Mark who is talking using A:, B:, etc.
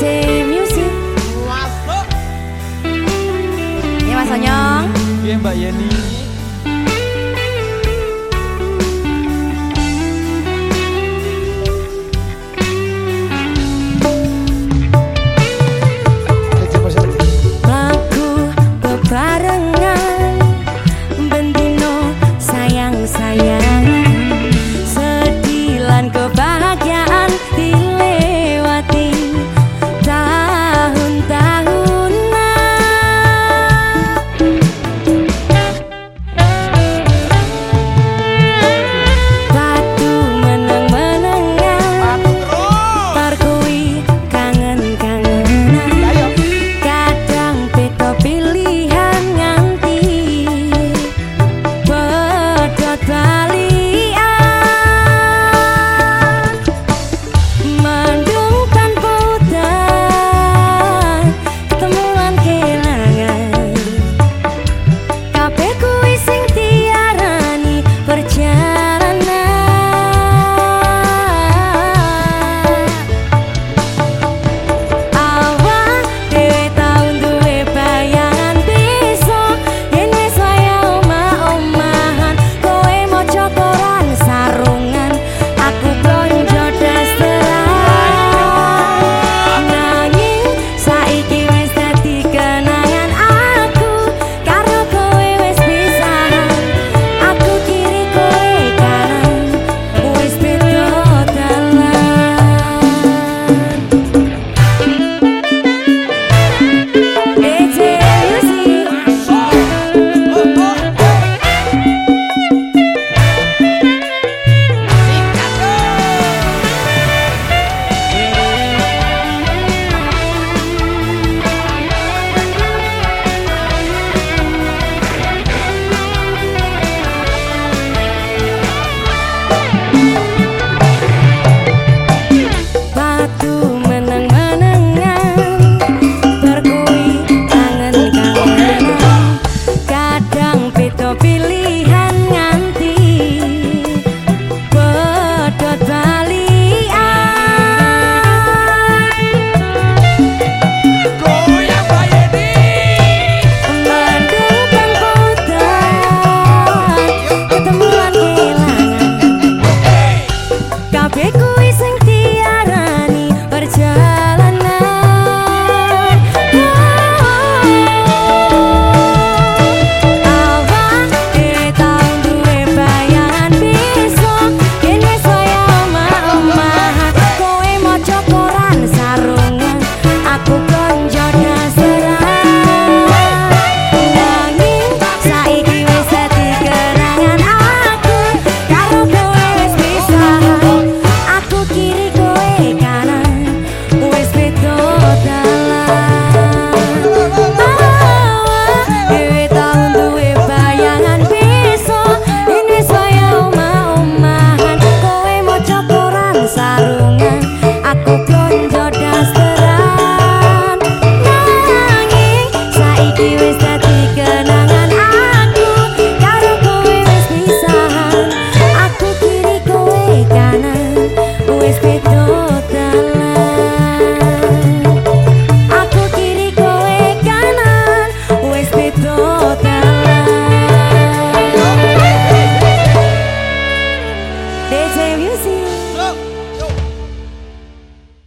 A: JC Music.
B: Masuk.
A: Ya Mas Onyong.
B: Iya Mbak Yeni.